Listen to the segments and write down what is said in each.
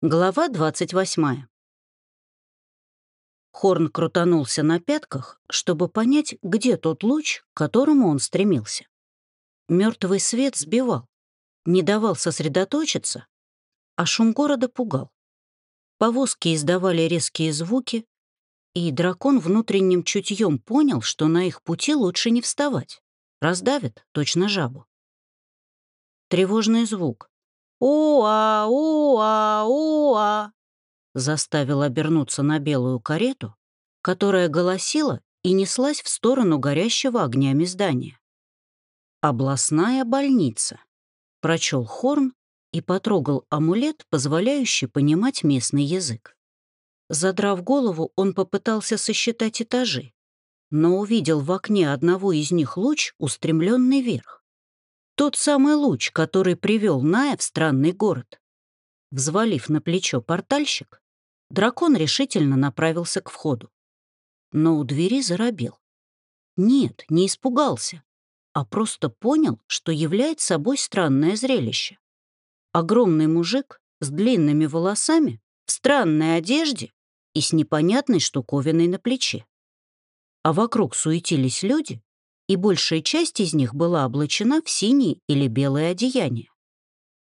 Глава 28. Хорн крутанулся на пятках, чтобы понять, где тот луч, к которому он стремился. Мертвый свет сбивал, не давал сосредоточиться, а шум города пугал. Повозки издавали резкие звуки, и дракон внутренним чутьем понял, что на их пути лучше не вставать. Раздавит точно жабу. Тревожный звук. «Уа, уа, уа!» заставил обернуться на белую карету, которая голосила и неслась в сторону горящего огнями здания. «Областная больница», — прочел Хорн и потрогал амулет, позволяющий понимать местный язык. Задрав голову, он попытался сосчитать этажи, но увидел в окне одного из них луч, устремленный вверх. Тот самый луч, который привел Ная в странный город. Взвалив на плечо портальщик, дракон решительно направился к входу. Но у двери заробел. Нет, не испугался, а просто понял, что является собой странное зрелище. Огромный мужик с длинными волосами, в странной одежде и с непонятной штуковиной на плече. А вокруг суетились люди, и большая часть из них была облачена в синие или белые одеяния.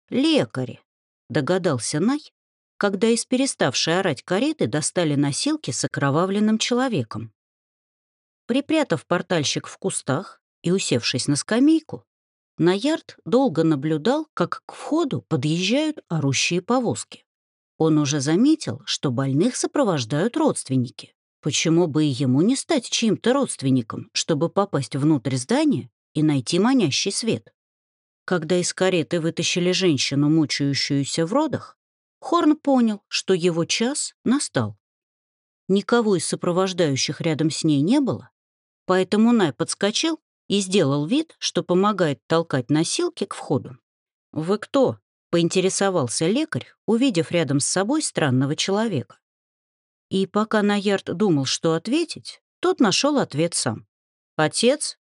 «Лекари», — догадался Най, когда из переставшей орать кареты достали носилки с окровавленным человеком. Припрятав портальщик в кустах и усевшись на скамейку, Наярд долго наблюдал, как к входу подъезжают орущие повозки. Он уже заметил, что больных сопровождают родственники. Почему бы и ему не стать чьим-то родственником, чтобы попасть внутрь здания и найти манящий свет? Когда из кареты вытащили женщину, мучающуюся в родах, Хорн понял, что его час настал. Никого из сопровождающих рядом с ней не было, поэтому Най подскочил и сделал вид, что помогает толкать носилки к входу. «Вы кто?» поинтересовался лекарь, увидев рядом с собой странного человека. И пока Наярд думал, что ответить, тот нашел ответ сам. «Отец?»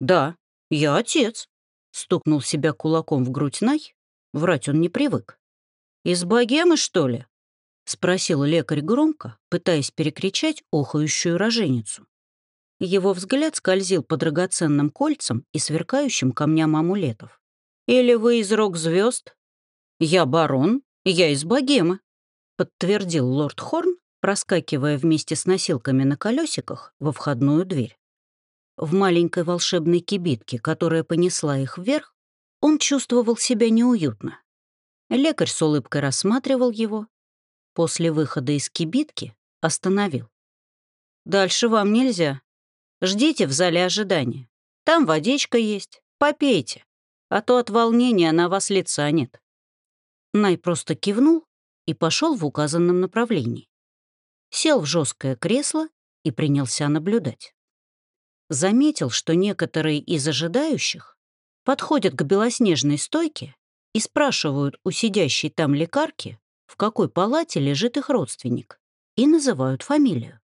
«Да, я отец», — стукнул себя кулаком в грудь Най. Врать он не привык. «Из богемы, что ли?» — спросил лекарь громко, пытаясь перекричать охающую роженицу. Его взгляд скользил по драгоценным кольцам и сверкающим камням амулетов. Или вы из рок-звезд? Я барон, я из богемы, подтвердил лорд Хорн, проскакивая вместе с носилками на колесиках во входную дверь. В маленькой волшебной кибитке, которая понесла их вверх, он чувствовал себя неуютно. Лекарь с улыбкой рассматривал его. После выхода из кибитки остановил. «Дальше вам нельзя. Ждите в зале ожидания. Там водичка есть. Попейте а то от волнения на вас лица нет». Най просто кивнул и пошел в указанном направлении. Сел в жесткое кресло и принялся наблюдать. Заметил, что некоторые из ожидающих подходят к белоснежной стойке и спрашивают у сидящей там лекарки, в какой палате лежит их родственник, и называют фамилию.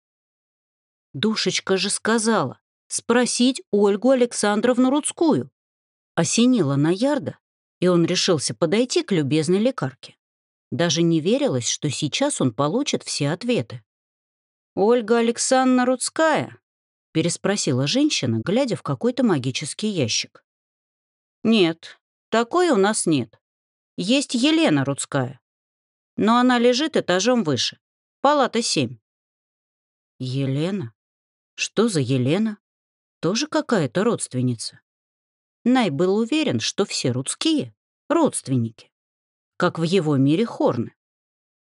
Душечка же сказала спросить Ольгу Александровну Рудскую осенило на ярда, и он решился подойти к любезной лекарке. Даже не верилось, что сейчас он получит все ответы. «Ольга Александровна Рудская?» — переспросила женщина, глядя в какой-то магический ящик. «Нет, такой у нас нет. Есть Елена Рудская. Но она лежит этажом выше. Палата 7». «Елена? Что за Елена? Тоже какая-то родственница?» Най был уверен, что все рудские — родственники, как в его мире хорны.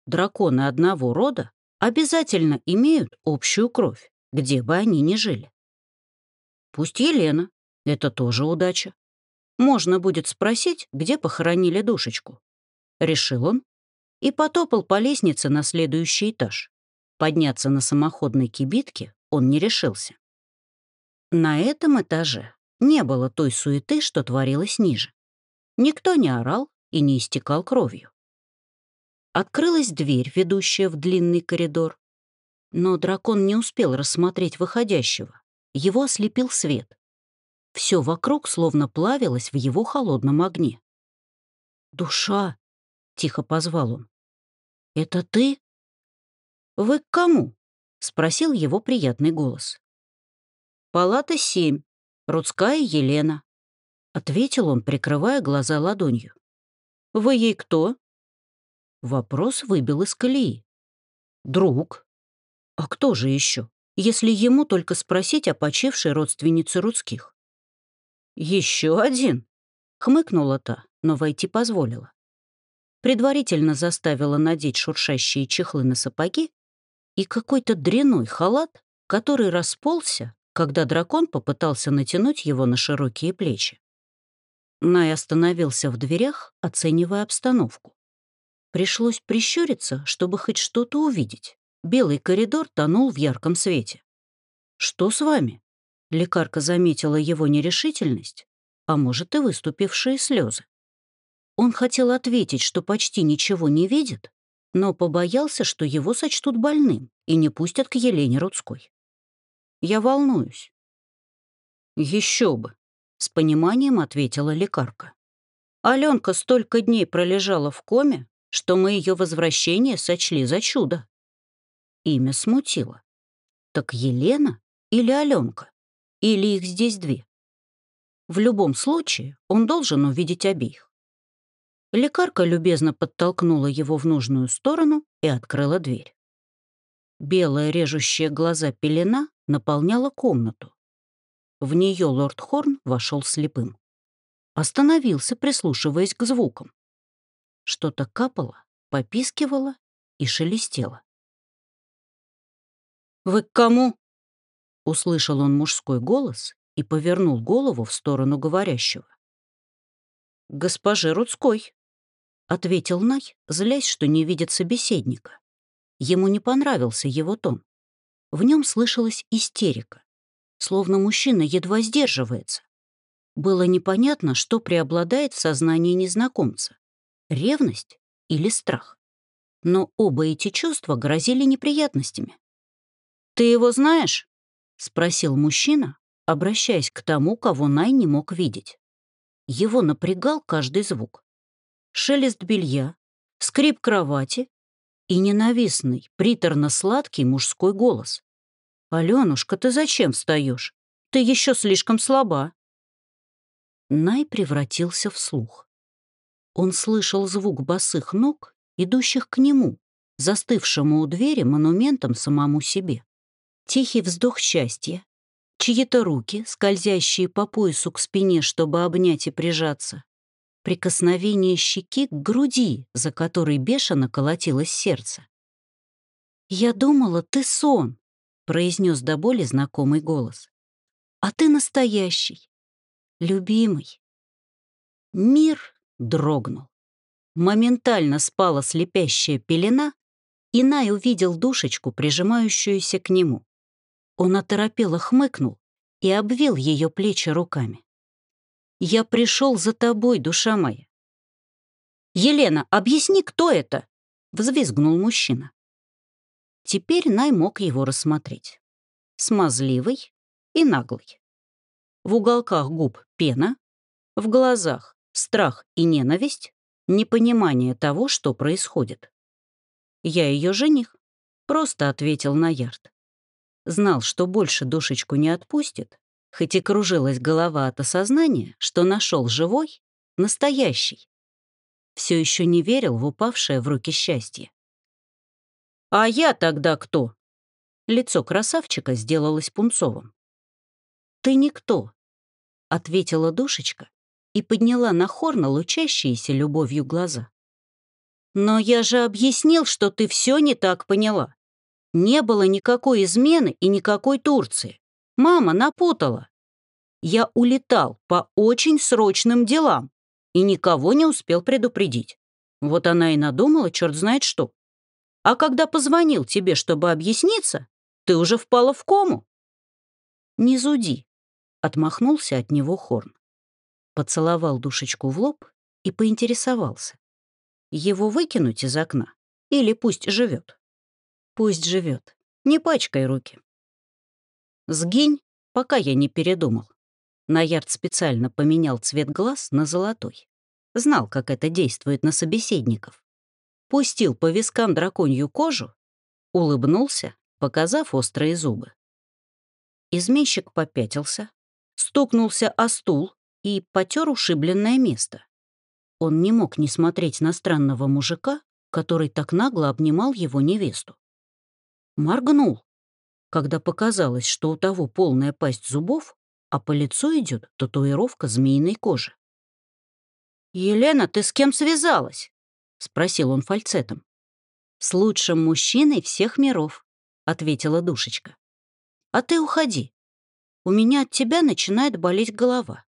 Драконы одного рода обязательно имеют общую кровь, где бы они ни жили. Пусть Елена, это тоже удача. Можно будет спросить, где похоронили душечку. Решил он и потопал по лестнице на следующий этаж. Подняться на самоходной кибитке он не решился. На этом этаже не было той суеты, что творилось ниже. Никто не орал и не истекал кровью. Открылась дверь, ведущая в длинный коридор. Но дракон не успел рассмотреть выходящего. Его ослепил свет. Все вокруг словно плавилось в его холодном огне. «Душа!» — тихо позвал он. «Это ты?» «Вы к кому?» — спросил его приятный голос. «Палата семь. Рудская Елена», — ответил он, прикрывая глаза ладонью. «Вы ей кто?» Вопрос выбил из колеи. «Друг. А кто же еще, если ему только спросить о почившей родственнице Рудских?» «Еще один?» — хмыкнула та, но войти позволила. Предварительно заставила надеть шуршащие чехлы на сапоги и какой-то дряной халат, который расползся, когда дракон попытался натянуть его на широкие плечи. Най остановился в дверях, оценивая обстановку. Пришлось прищуриться, чтобы хоть что-то увидеть. Белый коридор тонул в ярком свете. «Что с вами?» Лекарка заметила его нерешительность, а может и выступившие слезы. Он хотел ответить, что почти ничего не видит, но побоялся, что его сочтут больным и не пустят к Елене Рудской. «Я волнуюсь». Еще бы», — с пониманием ответила лекарка. Аленка столько дней пролежала в коме, что мы ее возвращение сочли за чудо. Имя смутило. Так Елена или Аленка? Или их здесь две? В любом случае он должен увидеть обеих. Лекарка любезно подтолкнула его в нужную сторону и открыла дверь. Белая режущая глаза пелена наполняла комнату. В нее лорд Хорн вошел слепым. Остановился, прислушиваясь к звукам. Что-то капало, попискивало и шелестело. «Вы к кому?» — услышал он мужской голос и повернул голову в сторону говорящего. «Госпожи Рудской», — ответил Най, злясь, что не видит собеседника. Ему не понравился его тон. В нем слышалась истерика, словно мужчина едва сдерживается. Было непонятно, что преобладает в сознании незнакомца — ревность или страх. Но оба эти чувства грозили неприятностями. «Ты его знаешь?» — спросил мужчина, обращаясь к тому, кого Най не мог видеть. Его напрягал каждый звук шелест белья, скрип кровати и ненавистный, приторно-сладкий мужской голос. «Аленушка, ты зачем встаешь? Ты еще слишком слаба». Най превратился в слух. Он слышал звук босых ног, идущих к нему, застывшему у двери монументом самому себе. Тихий вздох счастья, чьи-то руки, скользящие по поясу к спине, чтобы обнять и прижаться, прикосновение щеки к груди, за которой бешено колотилось сердце. «Я думала, ты сон», — произнес до боли знакомый голос. «А ты настоящий, любимый». Мир дрогнул. Моментально спала слепящая пелена, и Най увидел душечку, прижимающуюся к нему. Он оторопело хмыкнул и обвил ее плечи руками. Я пришел за тобой, душа моя. Елена, объясни, кто это? Взвизгнул мужчина. Теперь Най мог его рассмотреть. Смазливый и наглый. В уголках губ пена, в глазах страх и ненависть, непонимание того, что происходит. Я ее жених, просто ответил на ярд. Знал, что больше душечку не отпустит, хоть и кружилась голова от осознания, что нашел живой, настоящий. Все еще не верил в упавшее в руки счастье. «А я тогда кто?» Лицо красавчика сделалось пунцовым. «Ты никто», — ответила душечка и подняла на Хорна лучащиеся любовью глаза. «Но я же объяснил, что ты все не так поняла. Не было никакой измены и никакой Турции. Мама напутала. Я улетал по очень срочным делам и никого не успел предупредить. Вот она и надумала, черт знает что. А когда позвонил тебе, чтобы объясниться, ты уже впала в кому. Не зуди, отмахнулся от него Хорн. Поцеловал душечку в лоб и поинтересовался. Его выкинуть из окна или пусть живет? Пусть живет. Не пачкай руки. Сгинь, пока я не передумал. Наярд специально поменял цвет глаз на золотой. Знал, как это действует на собеседников. пустил по вискам драконью кожу, улыбнулся, показав острые зубы. Изменщик попятился, стукнулся о стул и потер ушибленное место. Он не мог не смотреть на странного мужика, который так нагло обнимал его невесту. Моргнул, когда показалось, что у того полная пасть зубов, а по лицу идет татуировка змеиной кожи. «Елена, ты с кем связалась?» — спросил он фальцетом. «С лучшим мужчиной всех миров», — ответила душечка. «А ты уходи. У меня от тебя начинает болеть голова».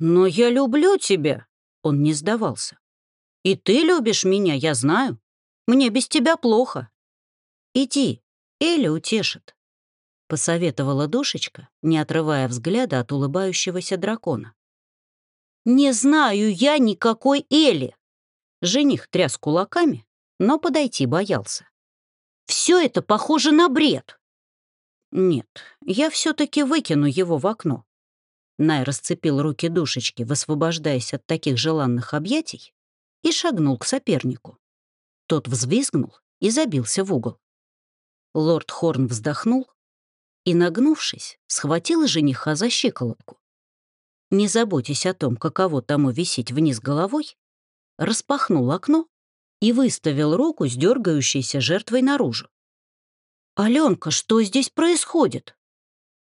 «Но я люблю тебя», — он не сдавался. «И ты любишь меня, я знаю. Мне без тебя плохо. Иди, Эля утешит», — посоветовала душечка, не отрывая взгляда от улыбающегося дракона. «Не знаю я никакой Эли!» Жених тряс кулаками, но подойти боялся. «Все это похоже на бред!» «Нет, я все-таки выкину его в окно». Най расцепил руки душечки, высвобождаясь от таких желанных объятий, и шагнул к сопернику. Тот взвизгнул и забился в угол. Лорд Хорн вздохнул и, нагнувшись, схватил жениха за щиколотку. Не заботясь о том, каково тому висеть вниз головой, распахнул окно и выставил руку с дергающейся жертвой наружу. «Аленка, что здесь происходит?»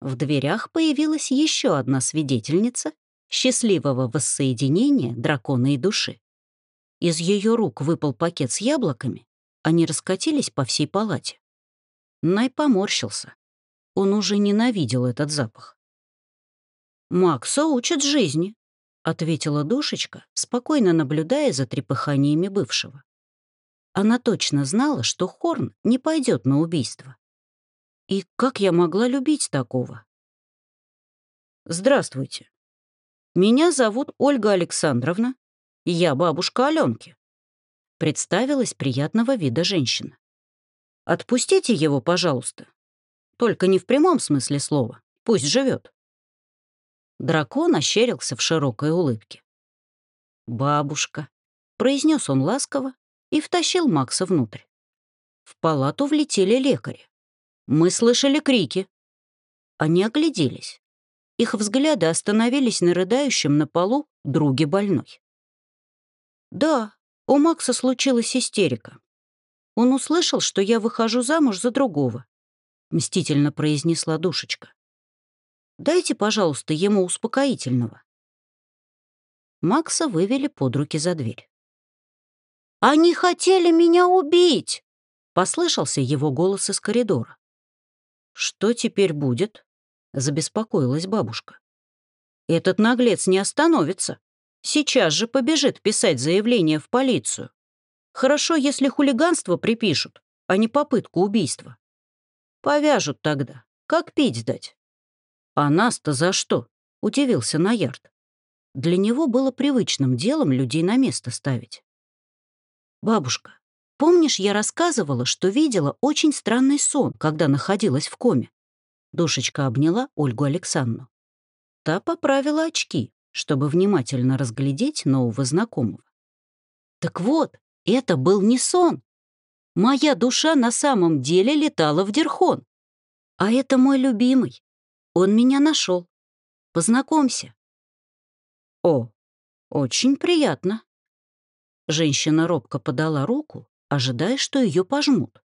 В дверях появилась еще одна свидетельница счастливого воссоединения дракона и души. Из ее рук выпал пакет с яблоками, они раскатились по всей палате. Най поморщился. Он уже ненавидел этот запах. «Макса учат жизни», — ответила душечка, спокойно наблюдая за трепыханиями бывшего. Она точно знала, что Хорн не пойдет на убийство. И как я могла любить такого? «Здравствуйте. Меня зовут Ольга Александровна, «Я бабушка Аленки», — представилась приятного вида женщина. «Отпустите его, пожалуйста. Только не в прямом смысле слова. Пусть живет. Дракон ощерился в широкой улыбке. «Бабушка», — произнес он ласково и втащил Макса внутрь. В палату влетели лекари. Мы слышали крики. Они огляделись. Их взгляды остановились на рыдающем на полу друге больной. Да, у Макса случилась истерика. Он услышал, что я выхожу замуж за другого, мстительно произнесла душечка. Дайте, пожалуйста, ему успокоительного. Макса вывели под руки за дверь. «Они хотели меня убить!» — послышался его голос из коридора. «Что теперь будет?» — забеспокоилась бабушка. «Этот наглец не остановится. Сейчас же побежит писать заявление в полицию. Хорошо, если хулиганство припишут, а не попытку убийства. Повяжут тогда. Как пить дать? А нас-то за что? Удивился Наярд. Для него было привычным делом людей на место ставить. Бабушка, помнишь, я рассказывала, что видела очень странный сон, когда находилась в коме? Душечка обняла Ольгу Александровну. Та поправила очки, чтобы внимательно разглядеть нового знакомого. Так вот, это был не сон. Моя душа на самом деле летала в Дерхон. А это мой любимый. Он меня нашел. Познакомься. О, очень приятно. Женщина робко подала руку, ожидая, что ее пожмут.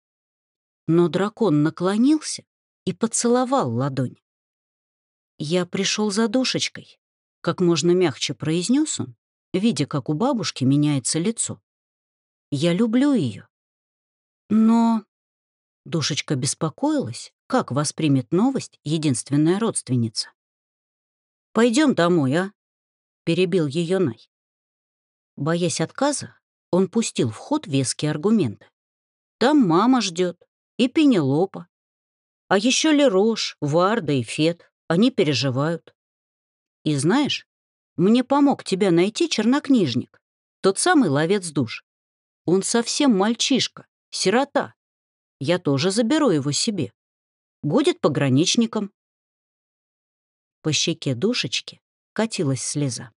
Но дракон наклонился и поцеловал ладонь. Я пришел за душечкой. Как можно мягче произнес он, видя, как у бабушки меняется лицо. «Я люблю ее. Но...» Душечка беспокоилась, как воспримет новость единственная родственница. Пойдем домой, а?» — перебил ее Най. Боясь отказа, он пустил в ход веские аргументы. «Там мама ждет, и Пенелопа. А еще Лерош, Варда и Фет, они переживают. И знаешь, мне помог тебя найти чернокнижник, тот самый ловец душ. Он совсем мальчишка, сирота. Я тоже заберу его себе. Будет пограничником. По щеке душечки катилась слеза.